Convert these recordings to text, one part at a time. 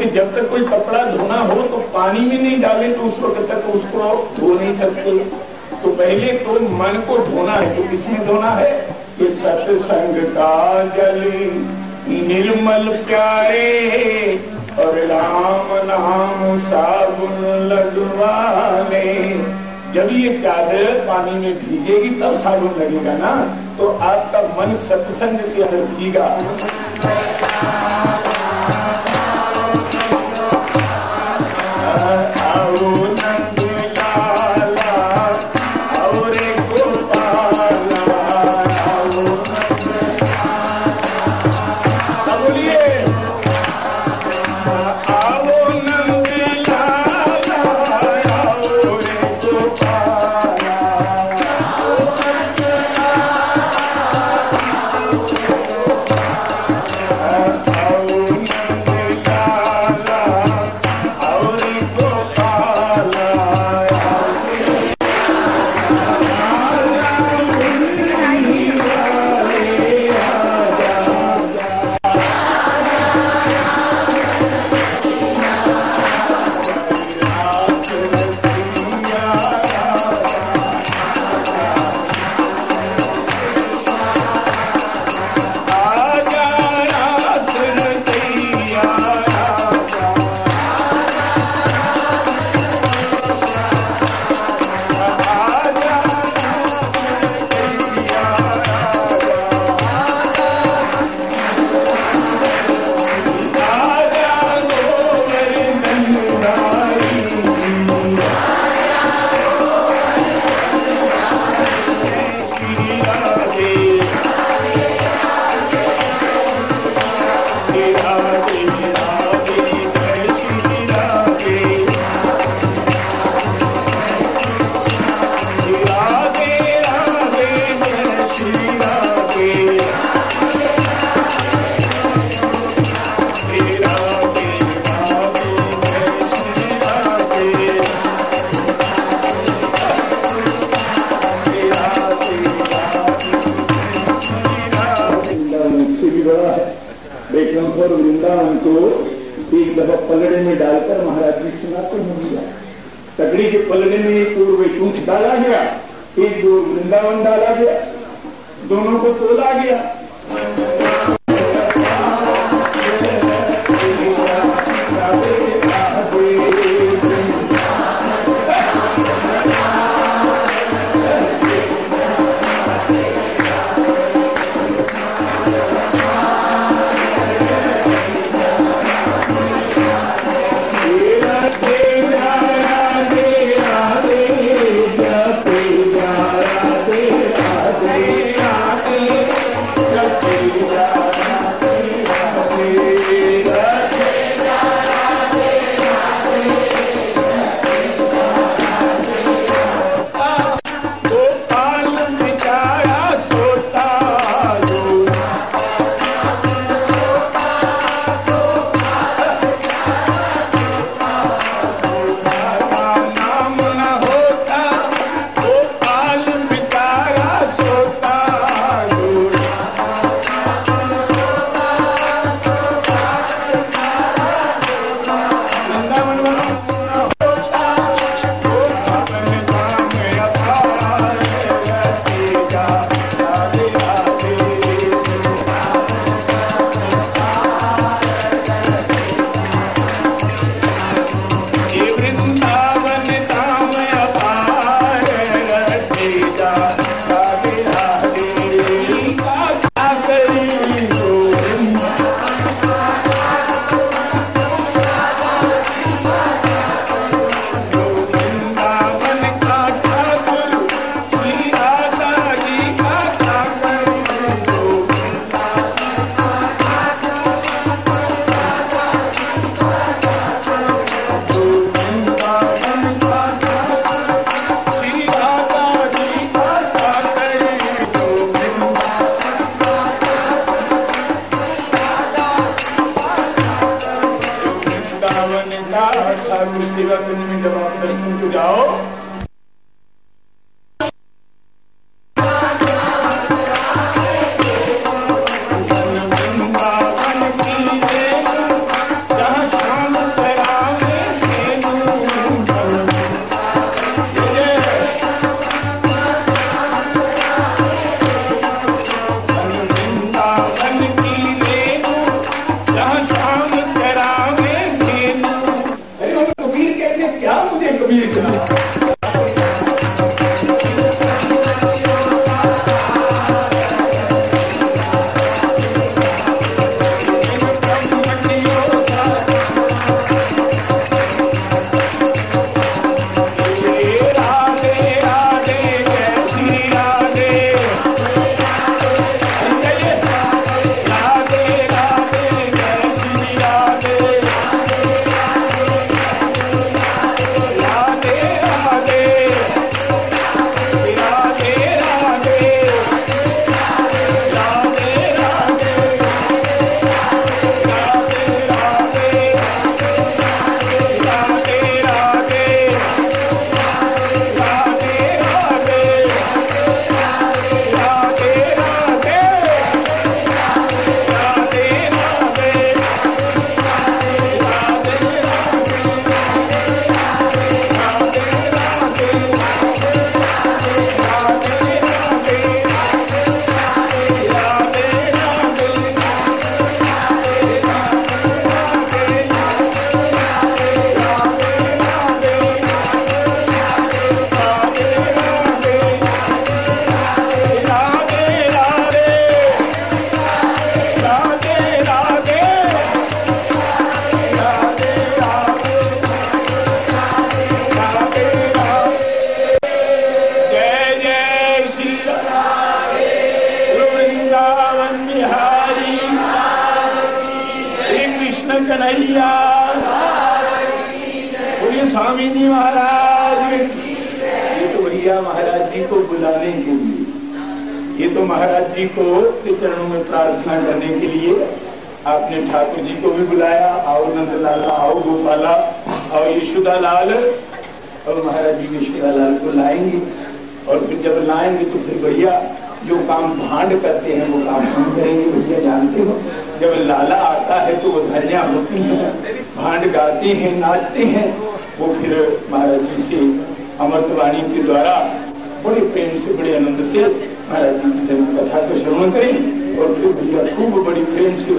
क्योंकि जब तक कोई कपड़ा धोना हो तो पानी में नहीं डाले तो उस वक्त तक उसको धो नहीं सकते। तो पहले तो मन को धोना है। तो किसमें धोना है? कि सत्संग का जल, निर्मल प्यारे, और राम नाम साबुन लगवाने। जब ये चादर पानी में भीगेगी, तब साबुन लगेगा ना? तो आपका मन सत्संग के अंदर भीगा।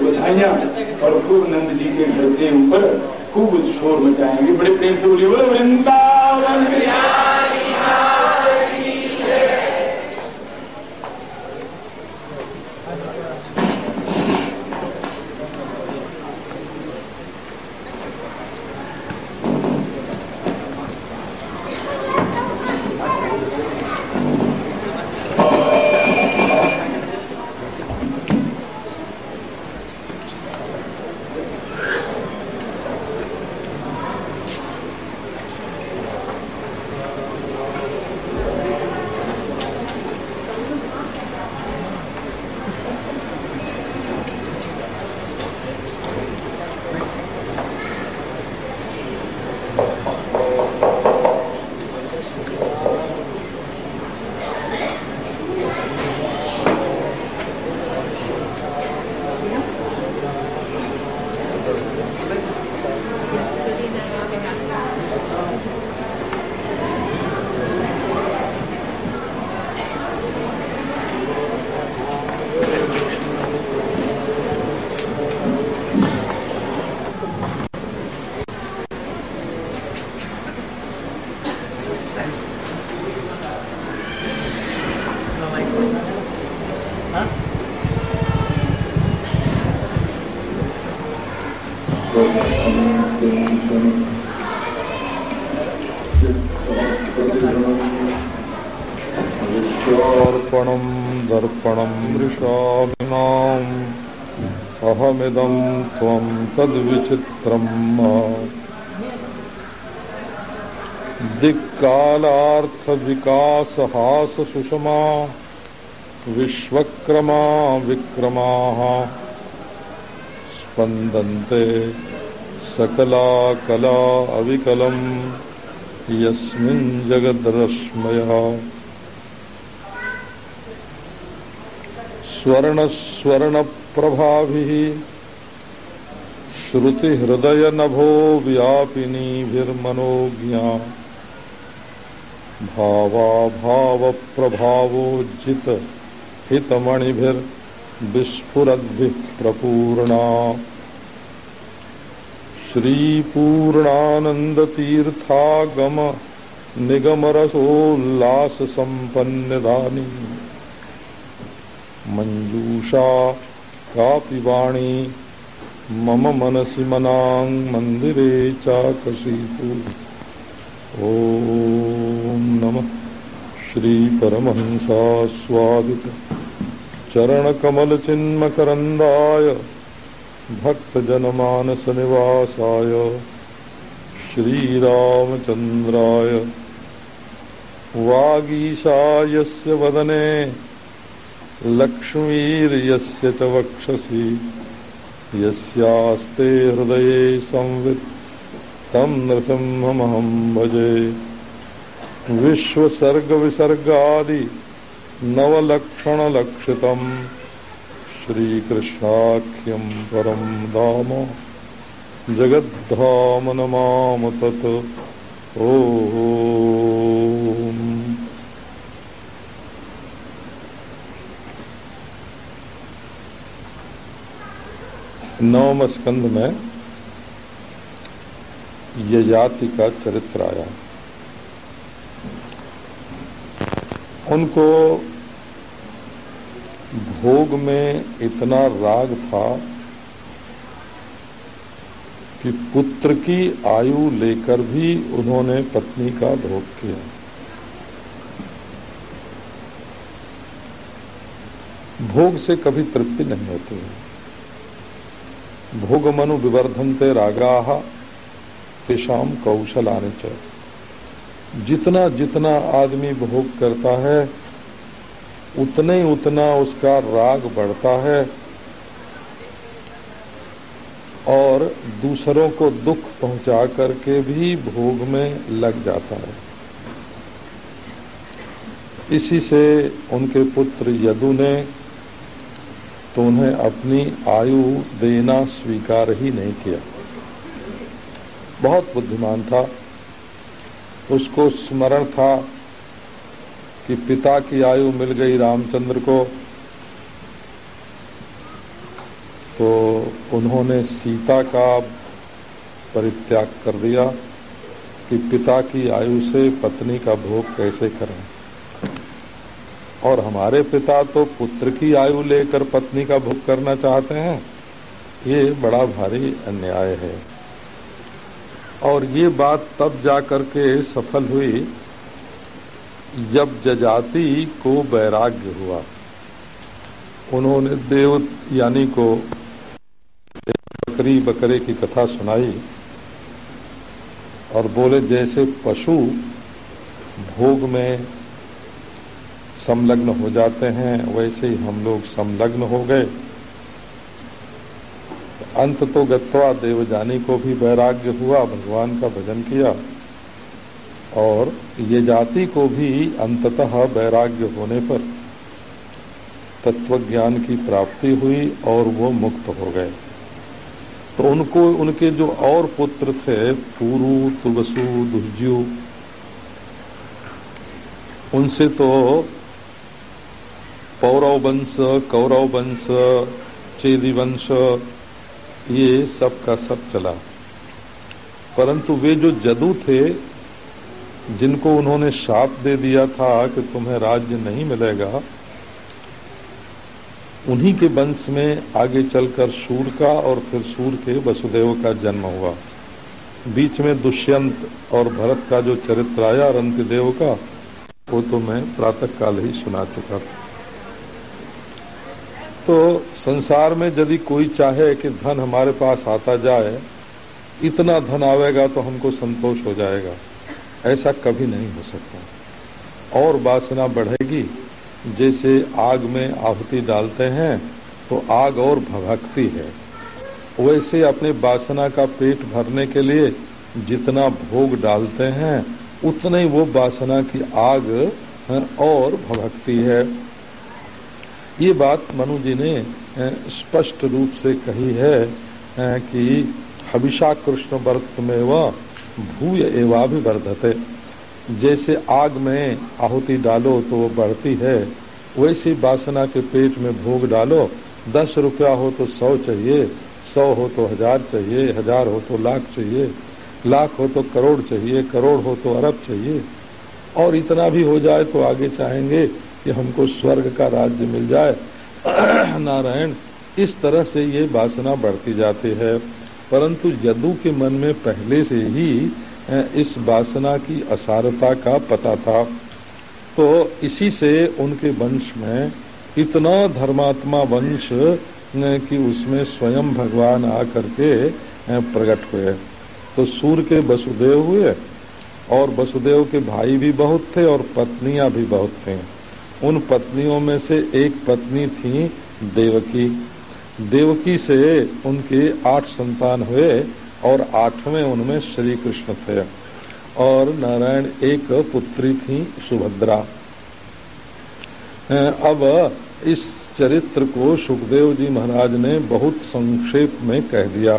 बधाइया और खूब नंद जी के घर के ऊपर खूब शोर मचाएँगे। बड़े प्रेम से बोलिए बोले वृंदावन दर्पणम् दर्पणम् मृषामिनाम् अहमिदम् त्वम् तद्विचित्रम्। दिक्कालार्थविकासहाससुषमा विश्वक्रमा विक्रमाः। स्पन्दन्ते सकला कला अविकलम् यस्मिन् जगद्रश्मयः। स्वर्णस्वर्णप्रभाभिः श्रुतिहृदयनभो व्यापिनीभिर्मनोज्ञा। भावाभावप्रभावोज्जित हितमणिभिर्विस्फुरद्भिः प्रपूर्णा श्रीपूर्णानन्दतीर्थागम निगमरसोल्लाससम्पन्नदानी। मञ्जूषा कापि वाणी मम मनसि मनाङ् मन्दिरे चाकसीतु। ॐ नमः। श्रीपरमहंसास्वादित। चरणकमलचिन्मकरन्दाय भक्तजनमानसनिवासाय श्रीरामचन्द्राय वागीशायस्य वदने, लक्ष्मीर्यस्य च वक्षसि, यस्यास्ते हृदये संवित्, तं नृसिंहमहं भजे। विश्वसर्गविसर्गादि नवलक्षणलक्षितम्। श्रीकृष्णाख्यं परं धाम जगद्धाम नमाम तत् नवम स्कंध में ये जाति का चरित्र आया। उनको भोग में इतना राग था कि पुत्र की आयु लेकर भी उन्होंने पत्नी का भोग किया। भोग से कभी तृप्ति नहीं होती है। भोग भोगमनु विवर्धनते रागा तेषाम कौशल आने चाहिए जितना जितना आदमी भोग करता है उतने ही उतना उसका राग बढ़ता है और दूसरों को दुख पहुँचा करके भी भोग में लग जाता है। इसी से उनके पुत्र यदु ने तो उन्हें अपनी आयु देना स्वीकार ही नहीं किया। बहुत बुद्धिमान था, उसको स्मरण था कि पिता की आयु मिल गई रामचंद्र को तो उन्होंने सीता का परित्याग कर दिया कि पिता की आयु से पत्नी का भोग कैसे करें। और हमारे पिता तो पुत्र की आयु लेकर पत्नी का भोग करना चाहते हैं, ये बड़ा भारी अन्याय है। और ये बात तब जाकर के सफल हुई जब जजाति को वैराग्य हुआ, उन्होंने देव यानी को बकरी बकरे की कथा सुनाई और बोले, जैसे पशु भोग में संलग्न हो जाते हैं, वैसे ही हम लोग संलग्न हो गए। अंत तो गत्वा देवजानी को भी वैराग्य हुआ, भगवान का भजन किया। और ये जाति को भी अंततः वैराग्य होने पर तत्वज्ञान की प्राप्ति हुई और वो मुक्त हो गए। तो उनको, उनके जो और पुत्र थे, पुरु तुबसु दुर्जु उनसे तो पौरव वंश कौरव वंश चेदी वंश ये सब का सब चला। परंतु वे जो जदू थे जिनको उन्होंने शाप दे दिया था कि तुम्हें राज्य नहीं मिलेगा, उन्हीं के वंश में आगे चलकर सूर का और फिर सूर के वसुदेव का जन्म हुआ। बीच में दुष्यंत और भरत का जो चरित्र आया रंतिदेव का, वो तो मैं प्रातः काल ही सुना चुका था। तो संसार में यदि कोई चाहे कि धन हमारे पास आता जाए, इतना धन आवेगा तो हमको संतोष हो जाएगा। ऐसा कभी नहीं हो सकता। और वासना बढ़ेगी, जैसे आग में आहुति डालते हैं तो आग और भभकती है। वैसे अपने वासना का पेट भरने के लिए जितना भोग डालते हैं, उतना ही वो वासना की आग और भभकती है। ये बात मनु जी ने स्पष्ट रूप से कही है कि हविषा कृष्ण वर्त में वह भूय एवा भी एवाभिवर्धते जैसे आग में आहुति डालो तो वो बढ़ती है, वैसी वासना के पेट में भोग डालो। दस रुपया हो तो सौ चाहिए, सौ हो तो हज़ार चाहिए, हज़ार हो तो लाख चाहिए, लाख हो तो करोड़ चाहिए, करोड़ हो तो अरब चाहिए। और इतना भी हो जाए तो आगे चाहेंगे कि हमको स्वर्ग का राज्य मिल जाए। नारायण, इस तरह से ये वासना बढ़ती जाती है। परंतु यदु के मन में पहले से ही इस वासना की असारता का पता था तो इसी से उनके वंश में इतना धर्मात्मा वंश कि उसमें स्वयं भगवान आकर के प्रकट हुए। तो सूर्य के वसुदेव हुए, और वसुदेव के भाई भी बहुत थे और पत्नियाँ भी बहुत थी। उन पत्नियों में से एक पत्नी थी देवकी। देवकी से उनके आठ संतान हुए और आठवें उनमें श्री कृष्ण थे। और नारायण एक पुत्री थी, सुभद्रा। अब इस चरित्र को सुखदेव जी महाराज ने बहुत संक्षेप में कह दिया।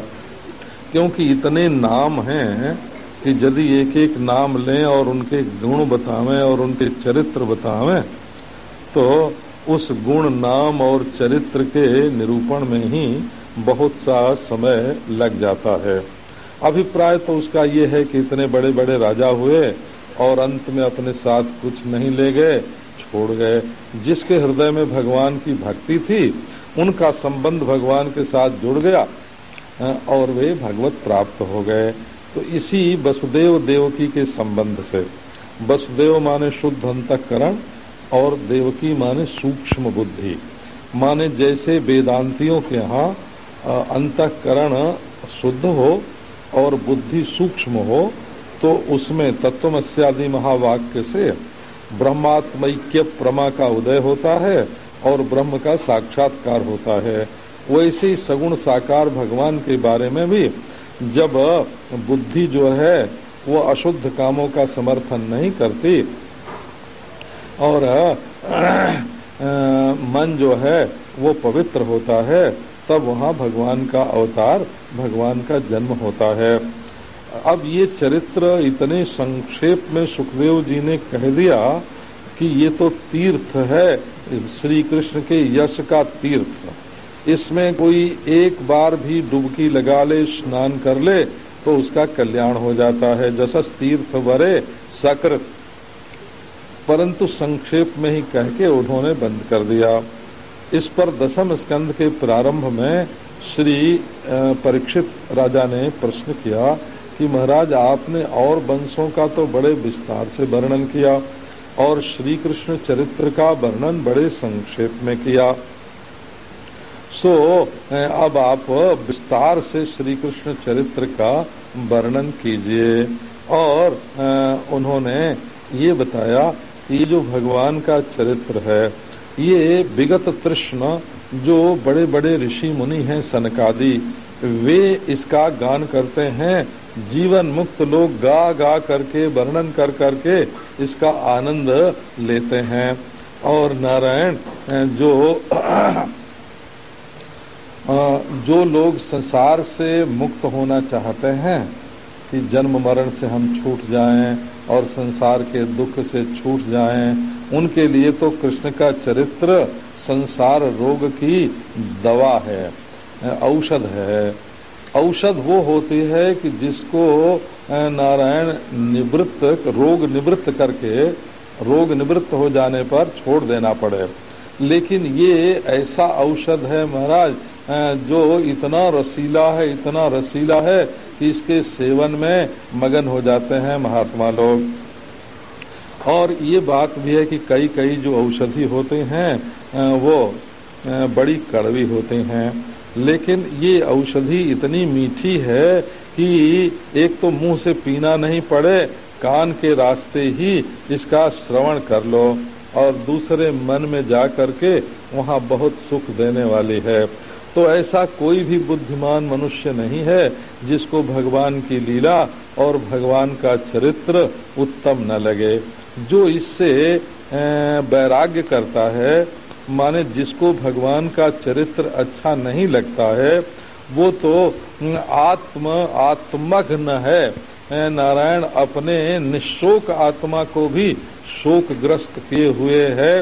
क्योंकि इतने नाम हैं कि यदि एक एक नाम लें और उनके गुण बतावें और उनके चरित्र बतावें तो उस गुण नाम और चरित्र के निरूपण में ही बहुत सा समय लग जाता है। अभिप्राय तो उसका ये है कि इतने बड़े बड़े राजा हुए और अंत में अपने साथ कुछ नहीं ले गए, छोड़ गए। जिसके हृदय में भगवान की भक्ति थी, उनका संबंध भगवान के साथ जुड़ गया और वे भगवत प्राप्त हो गए। तो इसी वसुदेव देवकी के संबंध से। वसुदेव माने शुद्ध अंतकरण और देवकी माने सूक्ष्म बुद्धि, माने जैसे वेदांतियों के यहाँ अंतकरण शुद्ध हो और बुद्धि सूक्ष्म हो तो उसमें तत्वमस्यादि महावाक्य से ब्रह्मात्मैक्य प्रमा का उदय होता है और ब्रह्म का साक्षात्कार होता है। वैसे ही सगुण साकार भगवान के बारे में भी जब बुद्धि जो है, वो अशुद्ध कामों का समर्थन नहीं करती और मन जो है, वो पवित्र होता है, तब वहाँ भगवान का अवतार, भगवान का जन्म होता है। अब ये चरित्र इतने संक्षेप में सुखदेव जी ने कह दिया कि ये तो तीर्थ है श्री कृष्ण के यश का तीर्थ। इसमें कोई एक बार भी डुबकी लगा ले, स्नान कर ले तो उसका कल्याण हो जाता है। जसस तीर्थ वरे सकृत परंतु संक्षेप में ही कह के उन्होंने बंद कर दिया। इस पर दसम स्कंद के प्रारंभ में श्री परीक्षित राजा ने प्रश्न किया कि महाराज, आपने और वंशों का तो बड़े विस्तार से वर्णन किया और श्री कृष्ण चरित्र का वर्णन बड़े संक्षेप में किया। सो अब आप विस्तार से श्री कृष्ण चरित्र का वर्णन कीजिए। और उन्होंने ये बताया ये जो भगवान का चरित्र है, ये विगत तृष्ण जो बड़े बड़े ऋषि मुनि हैं, सनकादि, वे इसका गान करते हैं। जीवन मुक्त लोग गा गा करके, वर्णन कर करके इसका आनंद लेते हैं। और नारायण, जो जो लोग संसार से मुक्त होना चाहते हैं कि जन्म मरण से हम छूट जाएँ और संसार के दुख से छूट जाएँ, उनके लिए तो कृष्ण का चरित्र संसार रोग की दवा है, औषध है। औषध वो होती है कि जिसको नारायण निवृत्त, रोग निवृत्त करके, रोग निवृत्त हो जाने पर छोड़ देना पड़े। लेकिन ये ऐसा औषध है महाराज जो इतना रसीला है, इतना रसीला है इसके सेवन में मगन हो जाते हैं महात्मा लोग। और ये बात भी है कि कई कई जो औषधि होते हैं वो बड़ी कड़वी होते हैं। लेकिन ये औषधि इतनी मीठी है कि एक तो मुँह से पीना नहीं पड़े, कान के रास्ते ही इसका श्रवण कर लो। और दूसरे मन में जा करके वहाँ बहुत सुख देने वाली है। तो ऐसा कोई भी बुद्धिमान मनुष्य नहीं है जिसको भगवान की लीला और भगवान का चरित्र उत्तम न लगे। जो इससे वैराग्य करता है, माने जिसको भगवान का चरित्र अच्छा नहीं लगता है, वो तो आत्म आत्मग्न है। नारायण अपने निशोक आत्मा को भी शोकग्रस्त किए हुए है।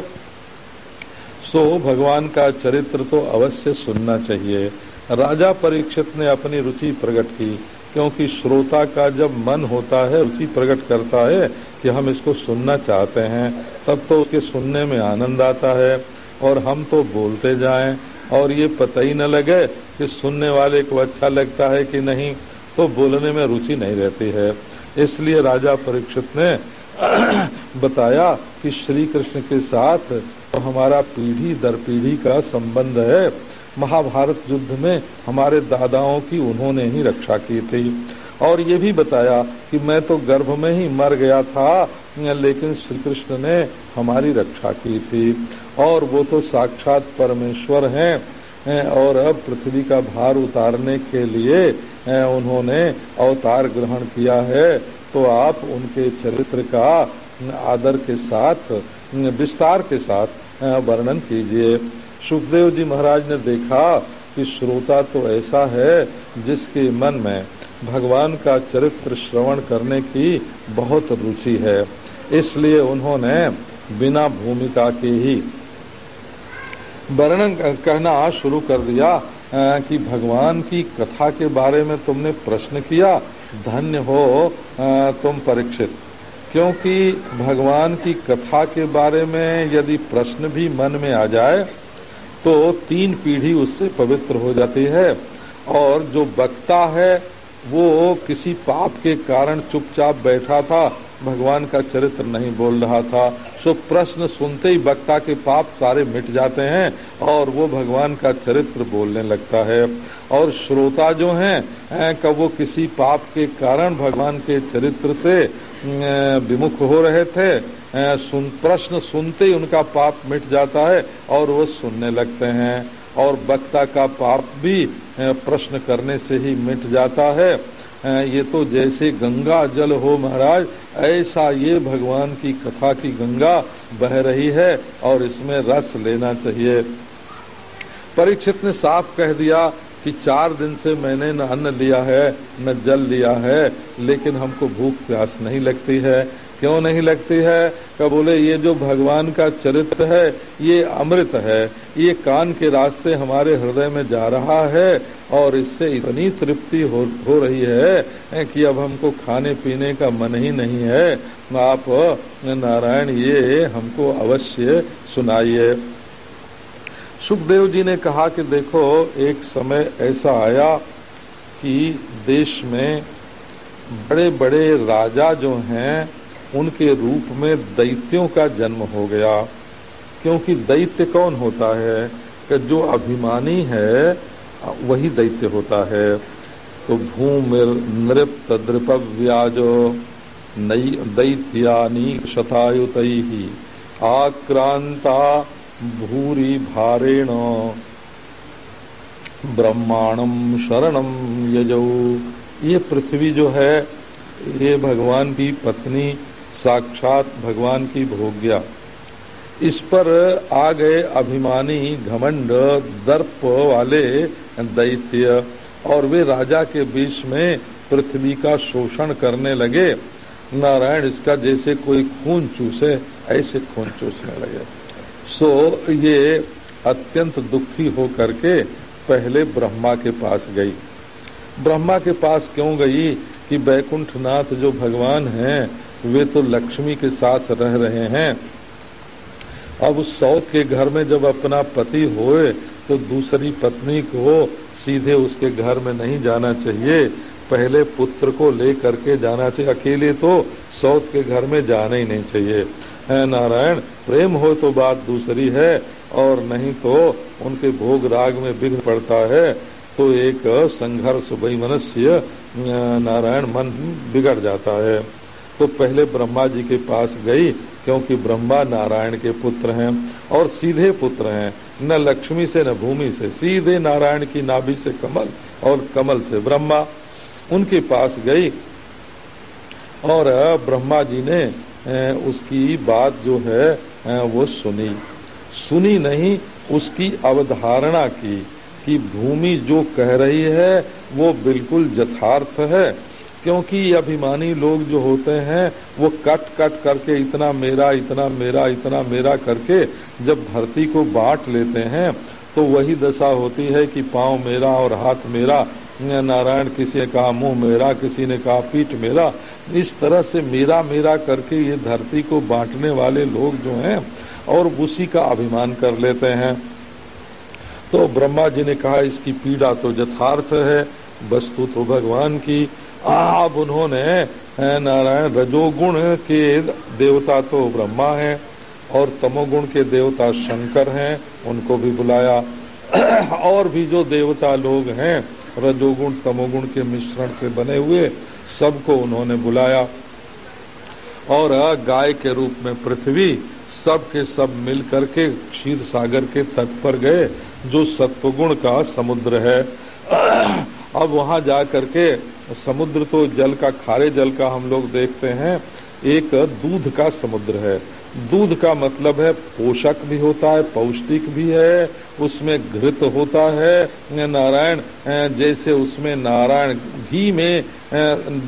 सो भगवान का चरित्र तो अवश्य सुनना चाहिए। राजा परीक्षित ने अपनी रुचि प्रकट की, क्योंकि श्रोता का जब मन होता है, रुचि प्रकट करता है कि हम इसको सुनना चाहते हैं, तब तो उसके सुनने में आनंद आता है और हम तो बोलते जाएँ। और ये पता ही न लगे कि सुनने वाले को अच्छा लगता है कि नहीं तो बोलने में रुचि नहीं रहती है। इसलिए राजा परीक्षित ने बताया कि श्री कृष्ण के साथ तो हमारा पीढ़ी दर पीढ़ी का संबंध है। महाभारत युद्ध में हमारे दादाओं की उन्होंने ही रक्षा की थी। और ये भी बताया कि मैं तो गर्भ में ही मर गया था, लेकिन श्री कृष्ण ने हमारी रक्षा की थी। और वो तो साक्षात परमेश्वर हैं, और अब पृथ्वी का भार उतारने के लिए, उन्होंने अवतार ग्रहण किया है। तो आप उनके चरित्र का आदर के साथ, विस्तार के साथ वर्णन कीजिए। सुखदेव जी महाराज ने देखा कि श्रोता तो ऐसा है जिसके मन में भगवान का चरित्र श्रवण करने की बहुत रुचि है। इसलिए उन्होंने बिना भूमिका के ही वर्णन कहना शुरू कर दिया कि भगवान की कथा के बारे में तुमने प्रश्न किया, धन्य हो तुम परीक्षित। क्योंकि भगवान की कथा के बारे में यदि प्रश्न भी मन में आ जाए तो तीन पीढ़ी उससे पवित्र हो जाती है। और जो वक्ता है, वो किसी पाप के कारण चुपचाप बैठा था, भगवान का चरित्र नहीं बोल रहा था। सो प्रश्न सुनते ही वक्ता के पाप सारे मिट जाते हैं और वो भगवान का चरित्र बोलने लगता है। और श्रोता जो हैं कब वो किसी पाप के कारण भगवान के चरित्र से विमुख हो रहे थे सुन, प्रश्न सुनते ही उनका पाप मिट जाता है और वो सुनने लगते हैं। और वक्ता का पाप भी प्रश्न करने से ही मिट जाता है। ये तो जैसे गंगा जल हो महाराज, ऐसा ये भगवान की कथा की गंगा बह रही है और इसमें रस लेना चाहिए। परीक्षित ने साफ़ कह दिया कि चार दिन से मैंने न अन्न लिया है, न जल लिया है, लेकिन हमको भूख प्यास नहीं लगती है। क्यों नहीं लगती है? क्या बोले ये जो भगवान का चरित्र है ये अमृत है। ये कान के रास्ते हमारे हृदय में जा रहा है और इससे इतनी तृप्ति हो, हो रही है कि अब हमको खाने पीने का मन ही नहीं है। आप नारायण ये हमको अवश्य सुनाइए। सुखदेव जी ने कहा कि देखो एक समय ऐसा आया कि देश में बड़े बड़े राजा जो हैं उनके रूप में दैत्यों का जन्म हो गया। क्योंकि दैत्य कौन होता है? कि जो अभिमानी है, वही दैत्य होता है। तो भूमि नृप द्रपव्याजो नई दैत्यानी शतायुत ही आक्रांता भूरी भारेण ब्रह्मांडम शरणम यजो। ये पृथ्वी जो है, ये भगवान की पत्नी साक्षात भगवान की भोग्या। इस पर आ गए अभिमानी घमंड, दर्प वाले दैत्य, और वे राजा के बीच में पृथ्वी का शोषण करने लगे। नारायण इसका जैसे कोई खून चूसे, ऐसे खून चूसने लगे। सो ये अत्यंत दुखी हो करके पहले ब्रह्मा के पास गई। ब्रह्मा के पास क्यों गई कि बैकुंठनाथ जो भगवान हैं वे तो लक्ष्मी के साथ रह रहे हैं। अब उस सौत के घर में जब अपना पति होए तो दूसरी पत्नी को सीधे उसके घर में नहीं जाना चाहिए। पहले पुत्र को ले करके जाना चाहिए। अकेले तो सौत के घर में जाना ही नहीं चाहिए। है नारायण, प्रेम हो तो बात दूसरी है, और नहीं तो उनके भोग राग में बिघ पड़ता है। तो एक संघर्ष वही मनुष्य नारायण, मन बिगड़ जाता है। तो पहले ब्रह्मा जी के पास गई, क्योंकि ब्रह्मा नारायण के पुत्र हैं और सीधे पुत्र हैं। न लक्ष्मी से, न भूमि से। सीधे नारायण की नाभि से कमल और कमल से ब्रह्मा उनके पास गई। और ब्रह्मा जी ने उसकी बात जो है वो सुनी। सुनी नहीं, उसकी अवधारणा की कि भूमि जो कह रही है, वो बिल्कुल यथार्थ है। क्योंकि अभिमानी लोग जो होते हैं, वो कट कट करके इतना मेरा इतना मेरा इतना मेरा करके जब धरती को बांट लेते हैं तो वही दशा होती है कि पाँव मेरा और हाथ मेरा, नारायण किसी ने कहा मुँह मेरा, किसी ने कहा पीठ मेरा, इस तरह से मेरा मेरा करके ये धरती को बांटने वाले लोग जो हैं, और उसी का अभिमान कर लेते हैं। तो ब्रह्मा जी ने कहा, इसकी पीड़ा तो यथार्थ है, वस्तु तो भगवान की अब उन्होंने नारायण, रजोगुण के देवता तो ब्रह्मा हैं और तमोगुण के देवता शंकर हैं, उनको भी बुलाया। और भी जो देवता लोग हैं, रजोगुण, तमोगुण के मिश्रण से बने हुए, सबको उन्होंने बुलाया। और गाय के रूप में पृथ्वी सब के सब मिल करके क्षीर सागर के तट पर गए, जो सत्वगुण का समुद्र है। अब वहाँ जा करके समुद्र तो जल का, खारे जल का हम लोग देखते हैं। एक दूध का समुद्र है। दूध का मतलब है पोषक भी होता है, पौष्टिक भी है, उसमें घृत होता है। नारायण जैसे उसमें नारायण घी में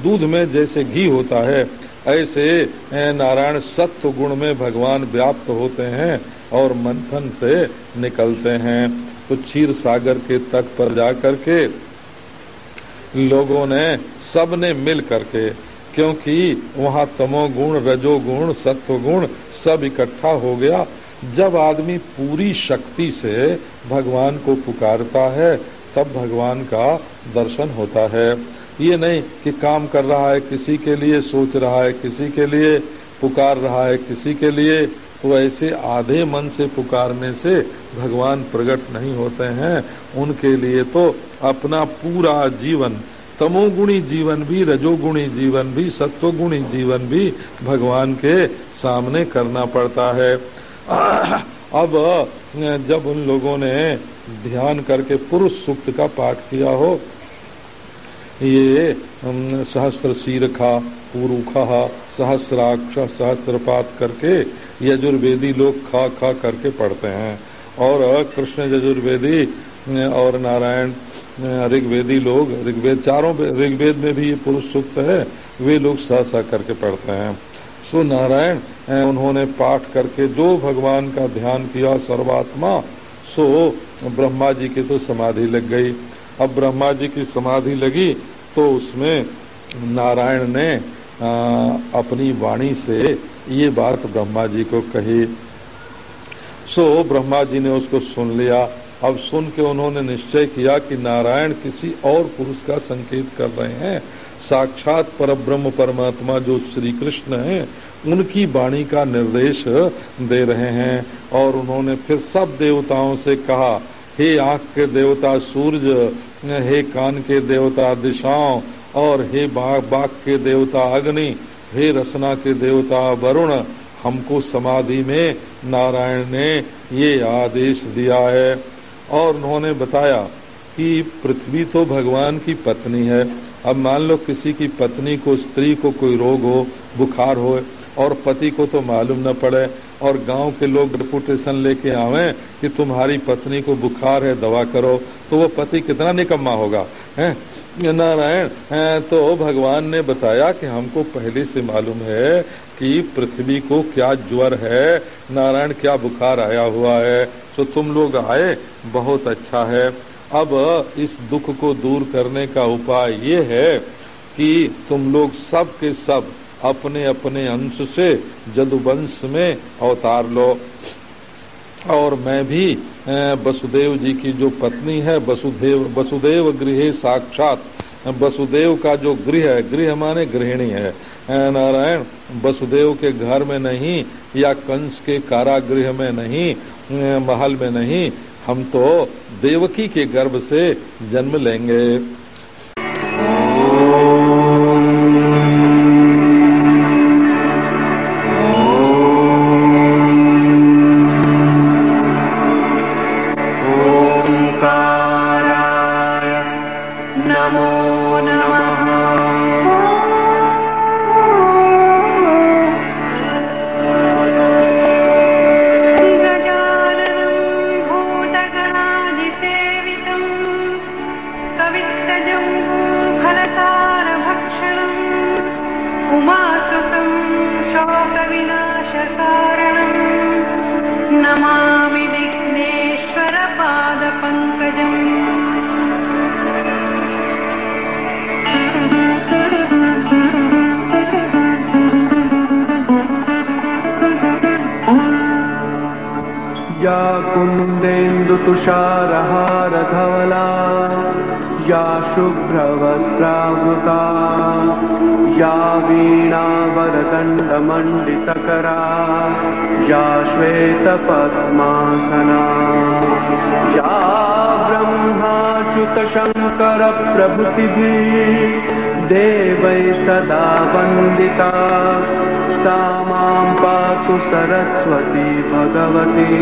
दूध में जैसे घी होता है, ऐसे नारायण सत्व गुण में भगवान व्याप्त होते हैं और मंथन से निकलते हैं। तो क्षीर सागर के तट पर जाकर के लोगों ने सबने मिल करके, क्योंकि वहाँ तमोगुण, रजोगुण, सत्वगुण सब इकट्ठा हो गया। जब आदमी पूरी शक्ति से भगवान को पुकारता है, तब भगवान का दर्शन होता है। ये नहीं कि काम कर रहा है किसी के लिए, सोच रहा है किसी के लिए, पुकार रहा है किसी के लिए ऐसे आधे मन से पुकारने से भगवान प्रकट नहीं होते हैं। उनके लिए तो अपना पूरा जीवन, तमोगुणी जीवन भी, रजोगुणी जीवन भी, सत्वगुणी जीवन भी भगवान के सामने करना पड़ता है। अब, जब उन लोगों ने ध्यान करके पुरुष सूक्त का पाठ किया हो, ये सहस्त्र शीरखा पुरुखा, सहस्राक्ष सहस्रपात करके यजुर्वेदी लोग खा खा करके पढ़ते हैं। और कृष्ण यजुर्वेदी और नारायण ऋग्वेदी लोग ऋग्वेद चारों ऋग्वेद में भी ये पुरुष सूक्त है वे लोग सह सह करके पढ़ते हैं। सो नारायण उन्होंने पाठ करके जो भगवान का ध्यान किया सर्वात्मा सो ब्रह्मा जी की तो समाधि लग गई। अब ब्रह्मा जी की समाधि लगी तो उसमें नारायण ने आ, अपनी वाणी से ये बात ब्रह्मा जी को कही। सो ब्रह्मा जी ने उसको सुन लिया। अब सुन के उन्होंने निश्चय किया कि नारायण किसी और पुरुष का संकेत कर रहे हैं। साक्षात पर ब्रह्म परमात्मा जो श्री कृष्ण है, उनकी वाणी का निर्देश दे रहे हैं। और उन्होंने फिर सब देवताओं से कहा, हे आँख के देवता सूर्य हे कान के देवता, दिशाओं, और हे बाग बाग के देवता, अग्नि हे रसना के देवता, वरुण, हमको समाधि में नारायण ने ये आदेश दिया है। और उन्होंने बताया कि पृथ्वी तो भगवान की पत्नी है। अब मान लो किसी की पत्नी को, स्त्री को कोई रोग हो, बुखार हो, और पति को तो मालूम न पड़े, और गाँव के लोग रेपुटेशन लेके आवे कि तुम्हारी पत्नी को बुखार है, दवा करो तो वो पति कितना निकम्मा होगा, है? नारायण तो भगवान ने बताया कि हमको पहले से मालूम है कि पृथ्वी को क्या ज्वर है। नारायण, क्या बुखार आया हुआ है? तो तुम लोग आए, बहुत अच्छा है। अब इस दुख को दूर करने का उपाय ये है कि तुम लोग सब के सब अपने अपने अंश से जदुवंश में अवतार लो। और मैं भी वसुदेव जी की जो पत्नी है, वसुदेव वसुदेव गृह साक्षात, वसुदेव का जो गृह है, गृह माने गृहिणी है। नारायण, वसुदेव के घर में नहीं, या कंस के कारागृह में नहीं महल में नहीं, हम तो देवकी के गर्भ से जन्म लेंगे।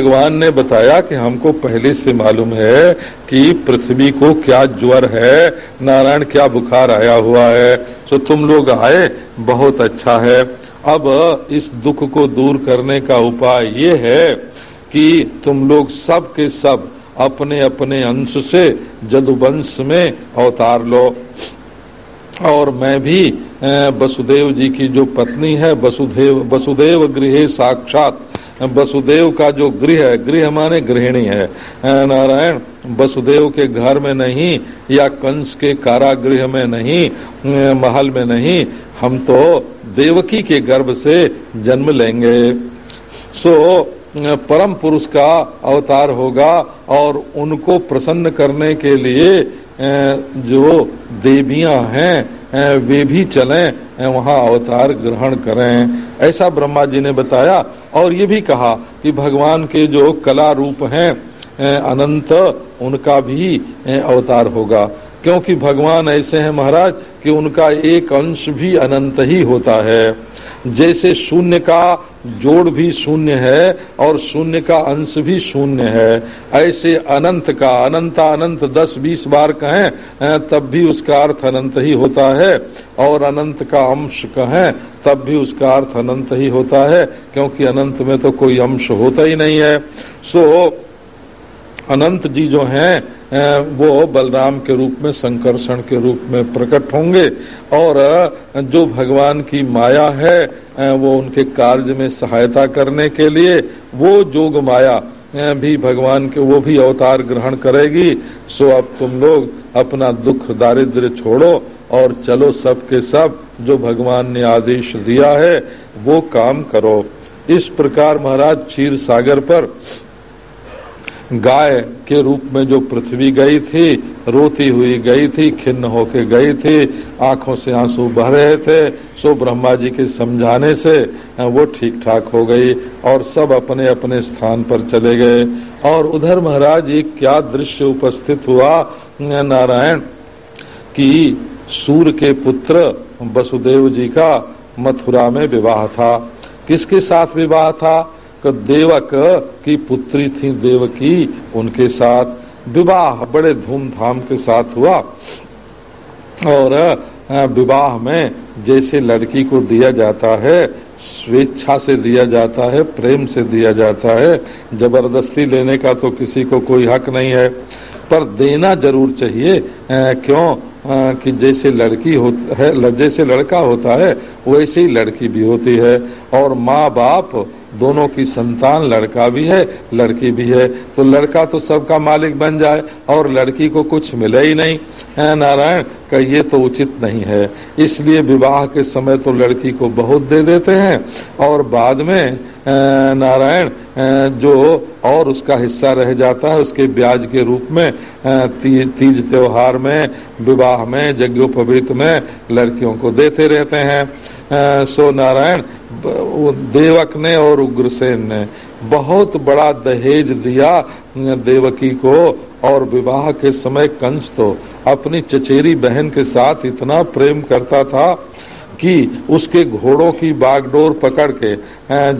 भगवान ने बताया कि हमको पहले से मालूम है कि पृथ्वी को क्या ज्वर है, नारायण क्या बुखार आया हुआ है। तो तुम लोग आए, बहुत अच्छा है। अब इस दुख को दूर करने का उपाय ये है कि तुम लोग सब के सब अपने अपने अंश से जदुवंश में अवतार लो। और मैं भी वसुदेव जी की जो पत्नी है, वसुदेव वसुदेव गृह साक्षात वसुदेव का जो गृह है, गृह माने गृहिणी है। नारायण, वसुदेव के घर में नहीं या कंस के कारागृह में नहीं महल में नहीं, हम तो देवकी के गर्भ से जन्म लेंगे। सो परम पुरुष का अवतार होगा और उनको प्रसन्न करने के लिए जो देवियाँ हैं वे भी चलें वहाँ अवतार ग्रहण करें। ऐसा ब्रह्मा जी ने बताया और ये भी कहा कि भगवान के जो कला रूप हैं अनंत, उनका भी अवतार होगा। क्योंकि भगवान ऐसे हैं महाराज कि उनका एक अंश भी अनंत ही होता है। जैसे शून्य का जोड़ भी शून्य है और शून्य का अंश भी शून्य है। ऐसे अनंत का अनंत अनंत दस, बीस बार कहें तब भी उसका अर्थ अनंत ही होता है और अनंत का अंश कहें तब भी उसका अर्थ अनंत ही होता है, क्योंकि अनंत में तो कोई अंश होता ही नहीं है। सो, अनंत जी जो हैं वो बलराम के रूप में, संकर्षण के रूप में प्रकट होंगे, और जो भगवान की माया है वो उनके कार्य में सहायता करने के लिए, वो जोग माया भी भगवान के, वो भी अवतार ग्रहण करेगी। सो अब तुम लोग अपना दुख दारिद्र छोड़ो, और चलो सब के सब जो भगवान ने आदेश दिया है, वो काम करो। इस प्रकार महाराज क्षीर सागर पर गाय के रूप में जो पृथ्वी गई थी, रोती हुई गई थी, खिन्न होके गई थी, आँखों से आँसू बह रहे थे, सो ब्रह्मा जी के समझाने से वो ठीक ठाक हो गई और सब अपने अपने स्थान पर चले गए। और उधर महाराज एक क्या दृश्य उपस्थित हुआ नारायण, कि सूर्य के पुत्र वसुदेव जी का मथुरा में विवाह था। किसके साथ विवाह था? देवक की पुत्री थी देवकी उनके साथ। विवाह बड़े धूमधाम के साथ हुआ। और विवाह में जैसे लड़की को दिया जाता है, स्वेच्छा से दिया जाता है, प्रेम से दिया जाता है। ज़बरदस्ती लेने का तो किसी को कोई हक नहीं है। पर देना ज़रूर चाहिए। क्यों? कि जैसे लड़की हो, है जैसे लड़का होता है, वैसे ही लड़की भी होती है। और माँ बाप दोनों की संतान लड़का भी है, लड़की भी है। तो लड़का तो सबका मालिक बन जाए और लड़की को कुछ मिले ही नहीं। है नारायण का ये तो उचित नहीं है। इसलिए विवाह के समय तो लड़की को बहुत दे देते हैं। और बाद में नारायण जो और उसका हिस्सा रह जाता है उसके ब्याज के रूप में ती, तीज त्योहार में विवाह में यज्ञोपवीत में लड़कियों को देते रहते हैं। सो नारायण देवक ने और उग्रसेन ने बहुत बड़ा दहेज दिया देवकी को और विवाह के समय कंस तो अपनी चचेरी बहन के साथ इतना प्रेम करता था कि उसके घोड़ों की बागडोर पकड़ के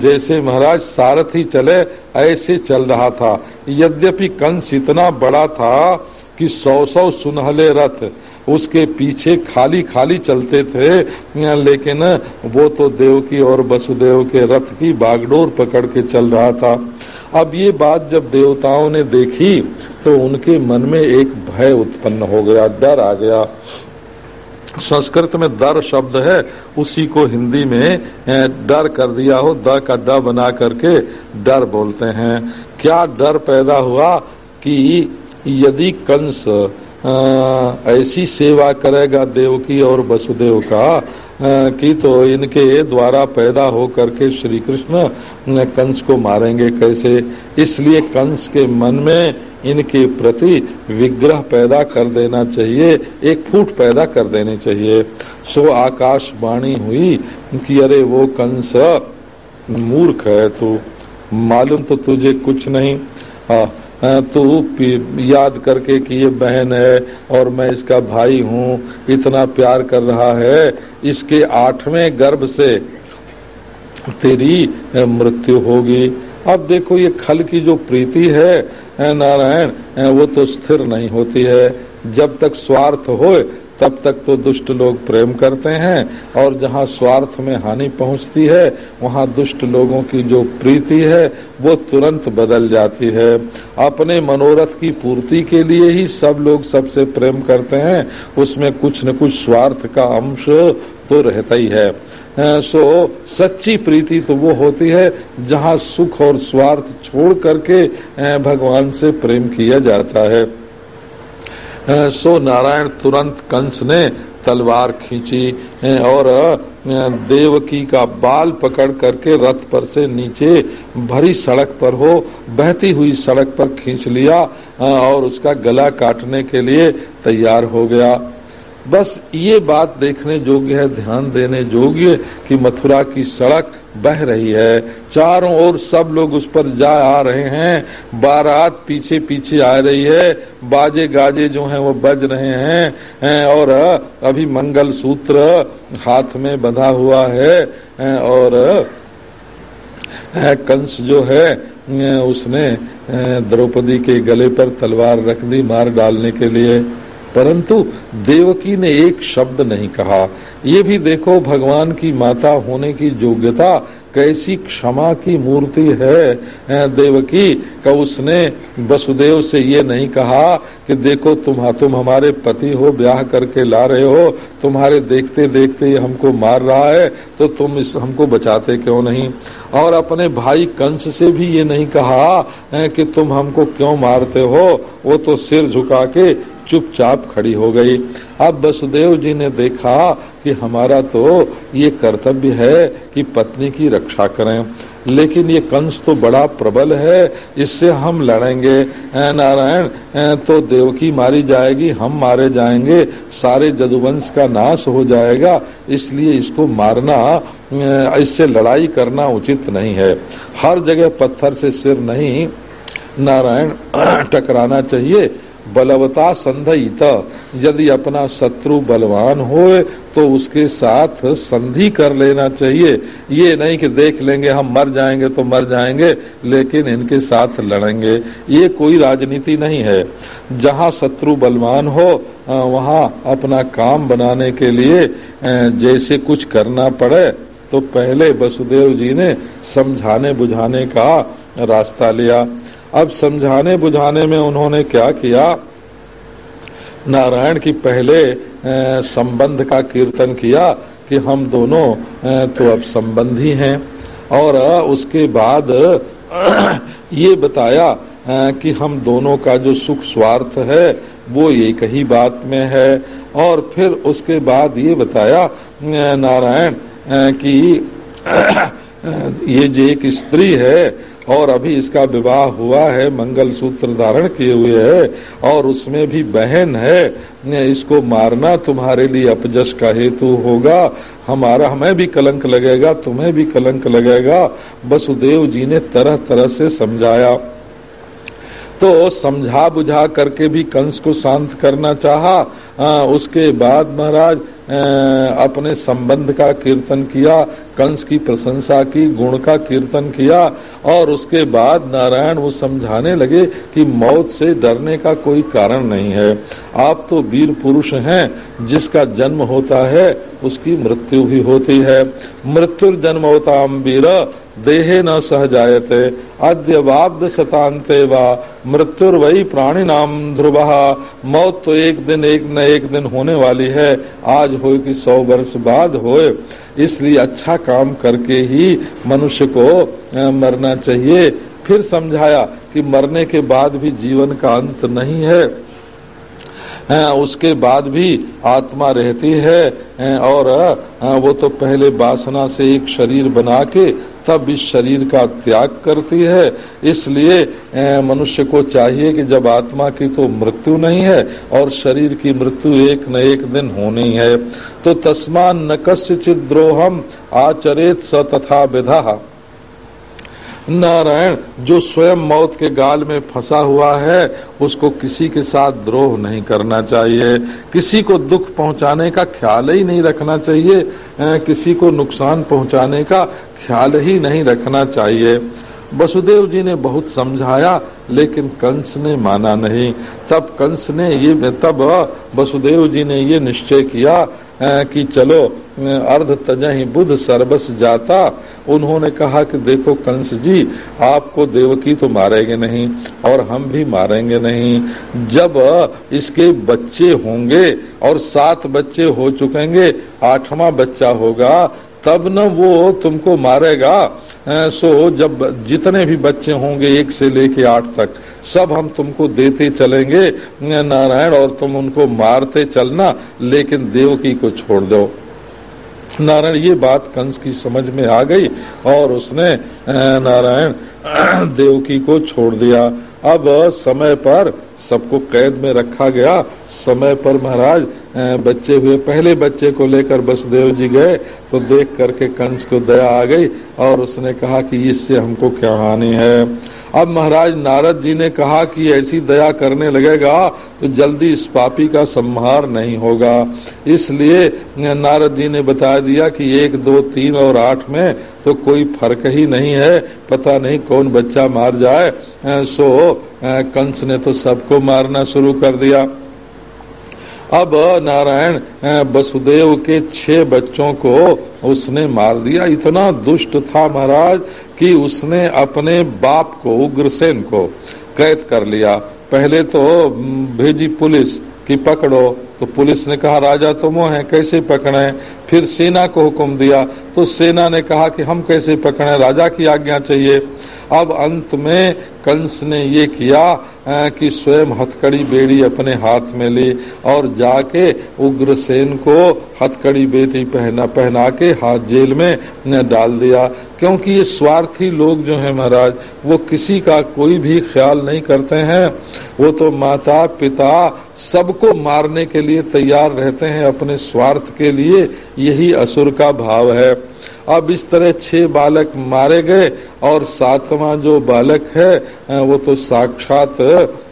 जैसे महाराज सारथी चले, ऐसे चल रहा था। यद्यपि कंस इतना बड़ा था कि सौ सौ सुनहले रथ उसके पीछे खाली खाली चलते थे, लेकिन वो तो देव की और वसुदेव के रथ की बागडोर पकड़ के चल रहा था। अब ये बात जब देवताओं ने देखी तो उनके मन में एक भय उत्पन्न हो गया, डर आ गया। संस्कृत में दर शब्द है, उसी को हिंदी में डर कर दिया हो, द का ड बना करके डर बोलते हैं। क्या डर पैदा हुआ कि यदि कंस ऐसी सेवा करेगा देव की और वसुदेव का कि तो इनके द्वारा पैदा हो करके श्री कृष्ण कंस को मारेंगे कैसे? इसलिए कंस के मन में इनके प्रति विग्रह पैदा कर देना चाहिए एक फूट पैदा कर देनी चाहिए। सो आकाशवाणी हुई कि अरे वो कंस मूर्ख है तू। मालूम तो तुझे कुछ नहीं। आ, तो याद करके कि ये बहन है और मैं इसका भाई हूँ इतना प्यार कर रहा है। इसके आठवें गर्भ से तेरी मृत्यु होगी। अब देखो ये खल की जो प्रीति है नारायण वो तो स्थिर नहीं होती है। जब तक स्वार्थ हो तब तक तो दुष्ट लोग प्रेम करते हैं, और जहाँ स्वार्थ में हानि पहुँचती है, वहाँ दुष्ट लोगों की जो प्रीति है, वो तुरंत बदल जाती है। अपने मनोरथ की पूर्ति के लिए ही सब लोग सबसे प्रेम करते हैं, उसमें कुछ न कुछ स्वार्थ का अंश तो रहता ही है। सो सच्ची प्रीति तो वो होती है जहाँ सुख और स्वार्थ छोड़ करके भगवान से प्रेम किया जाता है। सो नारायण तुरंत कंस ने तलवार खींची और देवकी का बाल पकड़ करके रथ पर से नीचे भरी सड़क पर हो, बहती हुई सड़क पर खींच लिया और उसका गला काटने के लिए तैयार हो गया। बस ये बात देखने योग्य है, ध्यान देने योग्य कि मथुरा की सड़क बह रही है। चारों ओर सब लोग उस पर जा आ रहे हैं। बारात पीछे पीछे आ रही है। बाजे गाजे जो हैं वो बज रहे हैं। और अभी मंगल सूत्र हाथ में बंधा हुआ है। और कंस जो है, उसने द्रौपदी के गले पर तलवार रख दी मार डालने के लिए। परंतु देवकी ने एक शब्द नहीं कहा। ये भी देखो भगवान की माता होने की योग्यता, कैसी क्षमा की मूर्ति है देवकी। का उसने वसुदेव से ये नहीं कहा कि देखो तुम तुम हमारे पति हो, ब्याह करके ला रहे हो, तुम्हारे देखते देखते ये हमको मार रहा है तो तुम इस, हमको बचाते क्यों नहीं? और अपने भाई कंस से भी ये नहीं कहा कि तुम हमको क्यों मारते हो? वो तो सिर झुका के चुपचाप खड़ी हो गई। अब वसुदेव जी ने देखा कि हमारा तो ये कर्तव्य है कि पत्नी की रक्षा करें। लेकिन ये कंस तो बड़ा प्रबल है, इससे हम लड़ेंगे। नारायण तो देवकी मारी जाएगी, हम मारे जाएँगे, सारे जदुवंश का नाश हो जाएगा, इसलिए इसको मारना इससे लड़ाई करना उचित नहीं है। हर जगह पत्थर से सिर नहीं, नारायण, टकराना चाहिए। बलवता संधित यदि अपना शत्रु बलवान हो तो उसके साथ संधि कर लेना चाहिए। ये नहीं कि देख लेंगे, हम मर जाएँगे तो मर जाएँगे, लेकिन इनके साथ लड़ेंगे। ये कोई राजनीति नहीं है। जहाँ शत्रु बलवान हो वहाँ अपना काम बनाने के लिए जैसे कुछ करना पड़े तो पहले वसुदेव जी ने समझाने बुझाने का रास्ता लिया। अब समझाने बुझाने में उन्होंने क्या किया? नारायण की पहले संबंध का कीर्तन किया कि हम दोनों तो अब संबंधी हैं। और उसके बाद, ये बताया कि हम दोनों का जो सुख स्वार्थ है, वो एक ही बात में है। और फिर उसके बाद ये बताया नारायण कि ये जो एक स्त्री है और अभी इसका विवाह हुआ है मंगल सूत्र धारण किए हुए है और उसमें भी बहन है इसको मारना तुम्हारे लिए अपजस का हेतु होगा। हमारा हमें भी कलंक लगेगा तुम्हें भी कलंक लगेगा। वसुदेव जी ने तरह तरह से समझाया। तो समझा बुझा करके भी कंस को शांत करना चाहा। आ, उसके बाद महाराज अपने संबंध का कीर्तन किया, कंस की प्रशंसा की, गुण का कीर्तन किया, और उसके बाद नारायण वो समझाने लगे कि मौत से डरने का कोई कारण नहीं है। आप तो वीर पुरुष हैं, जिसका जन्म होता है, उसकी मृत्यु भी होती है। मृत्यु जन्म होता वीर देहे न सह जायते। अद्यवाब्द शतांते वा, मृत्युर वही प्राणी नाम ध्रुव। मौत तो एक दिन, एक न एक दिन होने वाली है। आज हो कि सौ वर्ष बाद होए इसलिए अच्छा काम करके ही मनुष्य को मरना चाहिए। फिर समझाया कि मरने के बाद भी जीवन का अंत नहीं है। उसके बाद भी आत्मा रहती है। और वो तो पहले वासना से एक शरीर बना के तब इस शरीर का त्याग करती है। इसलिए मनुष्य को चाहिए कि जब आत्मा की तो मृत्यु नहीं है और शरीर की मृत्यु एक न एक दिन होनी है। तो तस्मान न कस्य द्रोहम आचरित स तथा विधा। नारायण, जो स्वयं मौत के गाल में फंसा हुआ है, उसको किसी के साथ द्रोह नहीं करना चाहिए। किसी को दुख पहुँचाने का ख्याल ही नहीं रखना चाहिए। किसी को नुकसान पहुँचाने का ख्याल ही नहीं रखना चाहिए। वसुदेव जी ने बहुत समझाया, लेकिन कंस ने माना नहीं। तब कंस ने ये, तब वसुदेव जी ने ये निश्चय किया कि चलो, अर्ध तजही बुध सर्वस जाता। उन्होंने कहा कि देखो कंस जी, आपको देवकी तो मारेंगे नहीं और हम भी मारेंगे नहीं। जब इसके बच्चे होंगे और सात बच्चे हो चुकेंगे, आठवां बच्चा होगा तब न वो तुमको मारेगा। सो जब जितने भी बच्चे होंगे एक से लेके आठ तक, सब हम तुमको देते चलेंगे। नारायण, और तुम उनको मारते चलना, लेकिन देवकी को छोड़ दो। नारायण, ये बात कंस की समझ में आ गई, और उसने नारायण देवकी को छोड़ दिया। अब समय पर सबको कैद में रखा गया। समय पर महाराज बच्चे हुए। पहले बच्चे को लेकर वसुदेव जी गए तो देख करके कंस को दया आ गई और उसने कहा कि इससे हमको क्या हानि है। अब महाराज नारद जी ने कहा कि ऐसी दया करने लगेगा तो जल्दी इस पापी का संहार नहीं होगा। इसलिए नारद जी ने बता दिया कि एक, दो, तीन और आठ में तो कोई फ़र्क ही नहीं है, पता नहीं कौन बच्चा मार जाए। सो कंस ने तो सबको मारना शुरू कर दिया। अब नारायण वसुदेव के छह बच्चों को उसने मार दिया। इतना दुष्ट था महाराज कि उसने अपने बाप को, उग्रसेन को कैद कर लिया। पहले तो भेजी पुलिस कि पकड़ो। तो पुलिस ने कहा, राजा, तुम वो है, कैसे पकड़े? फिर सेना को हुक्म दिया। तो सेना ने कहा कि, हम कैसे पकड़े? राजा की आज्ञा चाहिए। अब अंत में कंस ने ये किया कि स्वयं हथकड़ी बेड़ी अपने हाथ में ली और जाके उग्रसेन को हथकड़ी बेटी पहना पहना के हाथ जेल में डाल दिया। क्योंकि ये स्वार्थी लोग जो हैं महाराज, वो किसी का कोई भी ख्याल नहीं करते हैं। वो तो माता, पिता सबको मारने के लिए तैयार रहते हैं, अपने स्वार्थ के लिए यही असुर का भाव है। अब इस तरह छह बालक मारे गए और सातवां जो बालक है वो तो साक्षात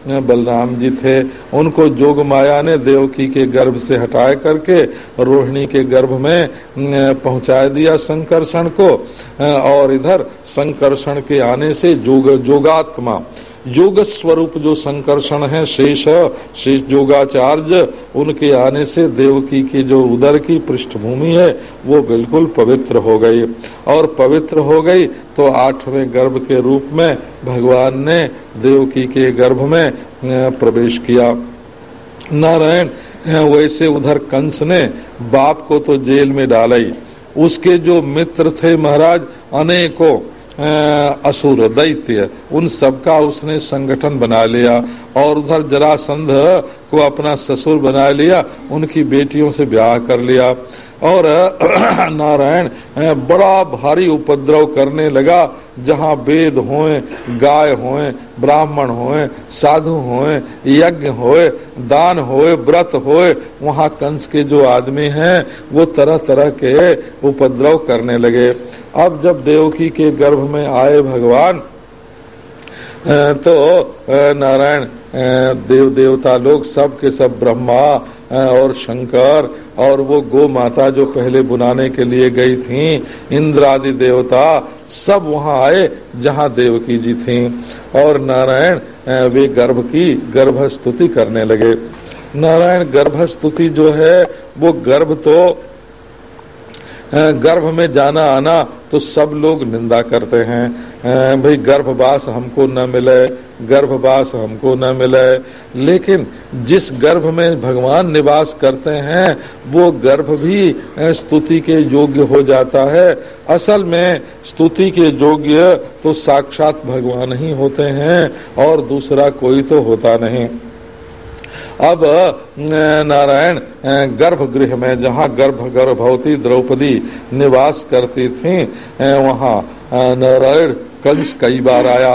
बलराम जी थे। उनको जोग माया ने देवकी के गर्भ से हटाए करके रोहिणी के गर्भ में पहुँचा दिया संकर्षण को। और इधर संकर्षण के आने से जोग, जोगात्मा योग स्वरूप जो संकर्षण है, शेष शेष योगाचार्य उनके आने से देवकी की जो उदर की पृष्ठभूमि है, वो बिल्कुल पवित्र हो गई। और पवित्र हो गई तो आठवें गर्भ के रूप में भगवान ने देवकी के गर्भ में प्रवेश किया। नारायण वैसे उधर कंस ने बाप को तो जेल में डाला ही उसके जो मित्र थे महाराज, अनेकों असुर दैत्य उन सबका उसने संगठन बना लिया। और उधर जरासंध को अपना ससुर बना लिया, उनकी बेटियों से ब्याह कर लिया। और नारायण बड़ा भारी उपद्रव करने लगा, जहाँ वेद होए, गाय होए, ब्राह्मण होए, साधु होए, यज्ञ होए, दान होए, व्रत होए, वहाँ कंस के जो आदमी हैं, वो तरह तरह के उपद्रव करने लगे। अब जब देवकी के गर्भ में आए भगवान तो नारायण देव देवता लोग सब के सब ब्रह्मा और शंकर, और वो गो माता जो पहले बुनाने के लिए गई थी इंद्र आदि देवता, सब वहाँ आए जहाँ देवकी जी थी। और नारायण वे गर्भ की गर्भ स्तुति करने लगे। नारायण गर्भ स्तुति जो है, वो गर्भ तो गर्भ में जाना आना तो सब लोग निंदा करते हैं। भाई गर्भवास हमको न मिले, गर्भवास हमको न मिले। लेकिन जिस गर्भ में भगवान निवास करते हैं, वो गर्भ भी स्तुति के योग्य हो जाता है। असल में स्तुति के योग्य तो साक्षात भगवान ही होते हैं और दूसरा कोई तो होता नहीं। अब नारायण गर्भगृह में जहाँ गर्भ गर्भवती द्रौपदी निवास करती थी वहाँ नारायण कंस कई बार आया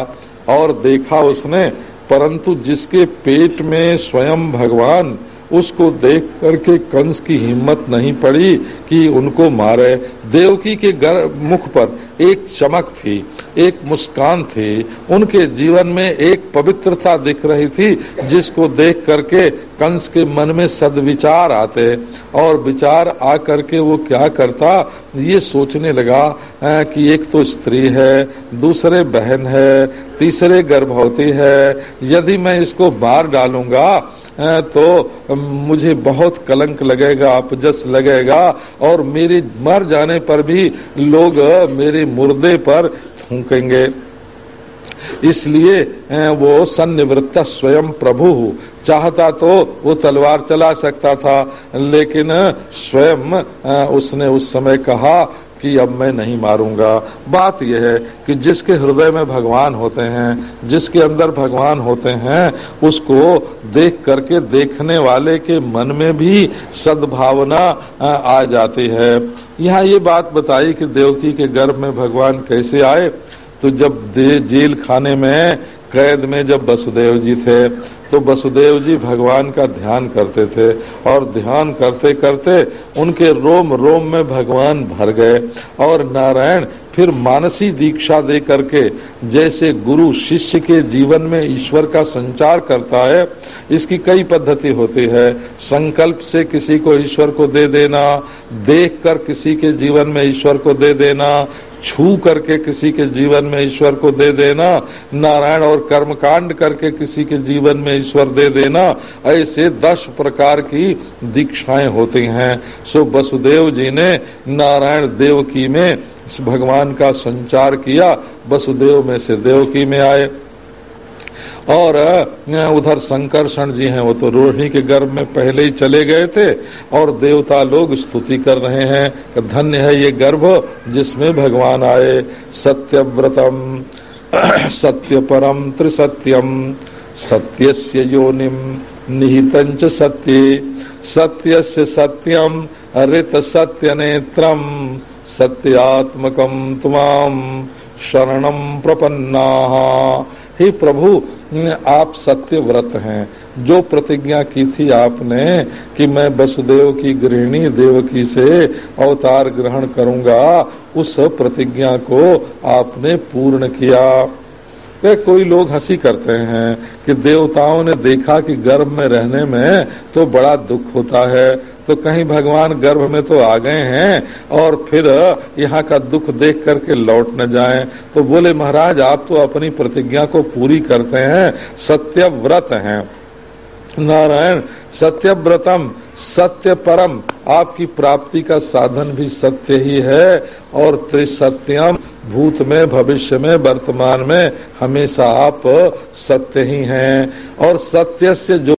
और देखा उसने, परंतु जिसके पेट में स्वयं भगवान, उसको देख करके कंस की हिम्मत नहीं पड़ी कि उनको मारे। देवकी के गर्भ मुख पर एक चमक थी। एक मुस्कान थी। उनके जीवन में एक पवित्रता दिख रही थी, जिसको देख करके कंस के मन में सदविचार आते और विचार आ करके वो क्या करता, ये सोचने लगा कि एक तो स्त्री है, दूसरे बहन है, तीसरे गर्भवती है, यदि मैं इसको मार डालूँगा तो मुझे बहुत कलंक लगेगा, अपजस लगेगा और मेरे मर जाने पर भी लोग मेरे मुर्दे पर थूकेंगे इसलिए वो सन्निवृत्त स्वयं प्रभु चाहता तो वो तलवार चला सकता था, लेकिन, स्वयं उसने उस समय कहा कि अब मैं नहीं मारूँगा। बात यह है कि जिसके हृदय में भगवान होते हैं, जिसके अंदर भगवान होते हैं, उसको देख करके देखने वाले के मन में भी सद्भावना आ जाती है। यहाँ ये बात बताई कि देवकी के गर्भ में भगवान कैसे आए? तो जब जेल खाने में कैद में जब वसुदेव जी थे तो वसुदेव जी भगवान का ध्यान करते थे और ध्यान करते करते उनके रोम रोम में भगवान भर गए और नारायण फिर मानसी दीक्षा दे करके जैसे गुरु शिष्य के जीवन में ईश्वर का संचार करता है, इसकी कई पद्धति होती है। संकल्प से किसी को ईश्वर को दे देना, देख कर किसी के जीवन में ईश्वर को दे देना छू करके किसी के जीवन में ईश्वर को दे देना, नारायण और कर्म कांड करके किसी के जीवन में ईश्वर दे देना, ऐसे दस प्रकार की दीक्षाएँ होती हैं। सो वसुदेव जी ने नारायण देवकी में भगवान का संचार किया, वसुदेव में से देवकी में आए। और उधर शंकरषण जी हैं, वो तो रोहिणी के गर्भ में पहले ही चले गए थे, और देवता लोग स्तुति कर रहे हैं धन्य है ये गर्भ जिसमें भगवान आए। सत्यव्रतम सत्य परम त्रिसत्यम, सत्यस्य योनिम निहित सत्य। सत्यस्य सत्यम ऋत सत्य नेत्रम सत्यात्मकम तुमाम शरणम प्रपन्ना। हे प्रभु आप सत्य व्रत हैं। जो प्रतिज्ञा की थी आपने कि मैं वसुदेव की गृहिणी, देवकी से अवतार ग्रहण करूँगा, उस प्रतिज्ञा को आपने पूर्ण किया। कोई लोग हँसी करते हैं कि देवताओं ने देखा कि गर्भ में रहने में तो बड़ा दुख होता है। तो कहीं भगवान गर्भ में तो आ गए हैं और फिर यहाँ का दुख देख करके लौट न जाए। तो बोले, महाराज, आप तो अपनी प्रतिज्ञा को पूरी करते हैं। सत्य व्रत हैं। नारायण, सत्यव्रतम सत्य परम आपकी प्राप्ति का साधन भी सत्य ही है और त्रिसत्यम, भूत में, भविष्य में, वर्तमान में, हमेशा आप सत्य ही हैं। और सत्य से जो